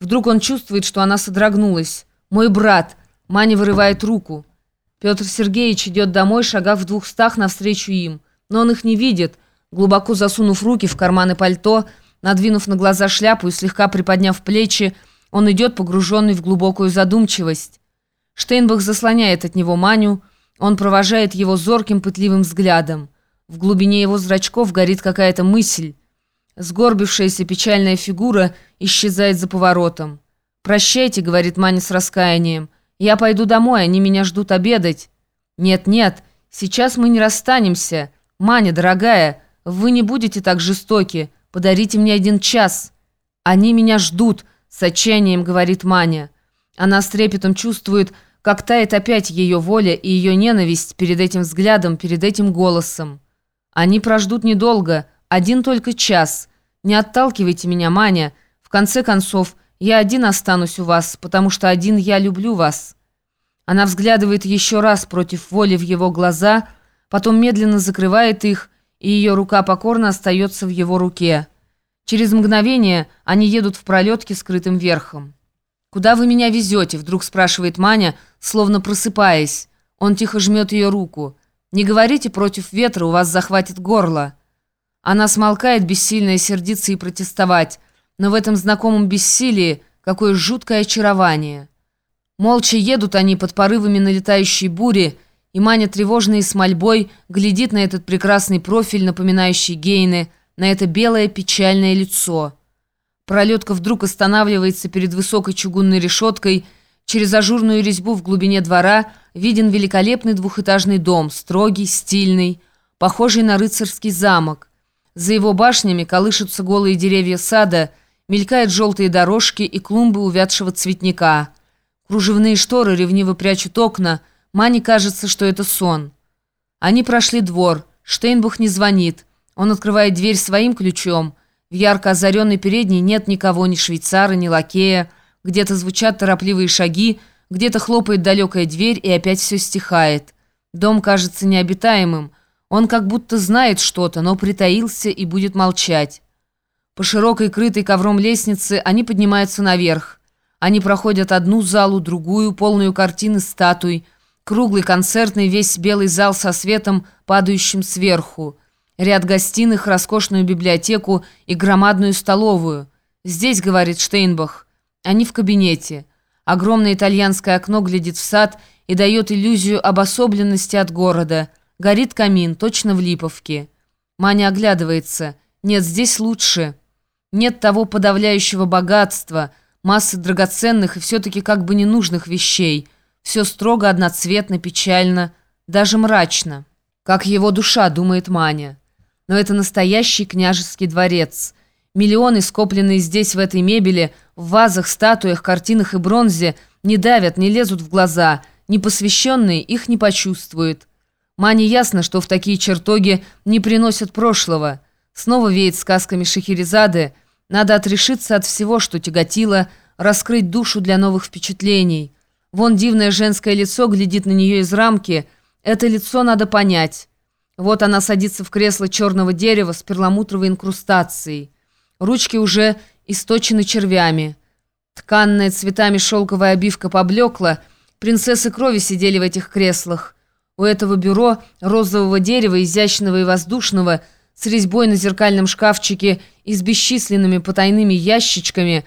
Вдруг он чувствует, что она содрогнулась. «Мой брат!» Маня вырывает руку. Петр Сергеевич идет домой, шагав в двухстах навстречу им. Но он их не видит. Глубоко засунув руки в карманы пальто, надвинув на глаза шляпу и слегка приподняв плечи, он идет, погруженный в глубокую задумчивость. Штейнбах заслоняет от него Маню, он провожает его зорким пытливым взглядом. В глубине его зрачков горит какая-то мысль. Сгорбившаяся печальная фигура исчезает за поворотом. «Прощайте», — говорит Маня с раскаянием. «Я пойду домой, они меня ждут обедать». «Нет-нет, сейчас мы не расстанемся. Маня, дорогая, вы не будете так жестоки. Подарите мне один час». «Они меня ждут», — с отчаянием говорит Маня. Она с трепетом чувствует, как тает опять ее воля и ее ненависть перед этим взглядом, перед этим голосом. «Они прождут недолго», — один только час. Не отталкивайте меня, Маня. В конце концов, я один останусь у вас, потому что один я люблю вас». Она взглядывает еще раз против воли в его глаза, потом медленно закрывает их, и ее рука покорно остается в его руке. Через мгновение они едут в пролетке скрытым верхом. «Куда вы меня везете?» — вдруг спрашивает Маня, словно просыпаясь. Он тихо жмет ее руку. «Не говорите против ветра, у вас захватит горло». Она смолкает, бессильная сердиться и протестовать, но в этом знакомом бессилии какое жуткое очарование. Молча едут они под порывами налетающей бури, и Маня тревожной с мольбой глядит на этот прекрасный профиль, напоминающий Гейны, на это белое печальное лицо. Пролетка вдруг останавливается перед высокой чугунной решеткой, через ажурную резьбу в глубине двора виден великолепный двухэтажный дом, строгий, стильный, похожий на рыцарский замок. За его башнями колышутся голые деревья сада, мелькают желтые дорожки и клумбы увядшего цветника. Кружевные шторы ревниво прячут окна, Мане кажется, что это сон. Они прошли двор, Штейнбух не звонит. Он открывает дверь своим ключом. В ярко озаренной передней нет никого, ни швейцара, ни лакея. Где-то звучат торопливые шаги, где-то хлопает далекая дверь, и опять все стихает. Дом кажется необитаемым, он как будто знает что-то, но притаился и будет молчать. По широкой крытой ковром лестнице они поднимаются наверх. Они проходят одну залу, другую, полную картины статуй, круглый концертный весь белый зал со светом, падающим сверху, ряд гостиных, роскошную библиотеку и громадную столовую. «Здесь», — говорит Штейнбах, — «они в кабинете». Огромное итальянское окно глядит в сад и дает иллюзию обособленности от города — Горит камин, точно в Липовке. Маня оглядывается. Нет, здесь лучше. Нет того подавляющего богатства, массы драгоценных и все-таки как бы ненужных вещей. Все строго, одноцветно, печально, даже мрачно. Как его душа, думает Маня. Но это настоящий княжеский дворец. Миллионы, скопленные здесь в этой мебели, в вазах, статуях, картинах и бронзе, не давят, не лезут в глаза. Непосвященные их не почувствуют. Мане ясно, что в такие чертоги не приносят прошлого. Снова веет сказками Шахерезады. Надо отрешиться от всего, что тяготило, раскрыть душу для новых впечатлений. Вон дивное женское лицо глядит на нее из рамки. Это лицо надо понять. Вот она садится в кресло черного дерева с перламутровой инкрустацией. Ручки уже источены червями. Тканная цветами шелковая обивка поблекла. Принцессы крови сидели в этих креслах. У этого бюро розового дерева, изящного и воздушного, с резьбой на зеркальном шкафчике и с бесчисленными потайными ящичками,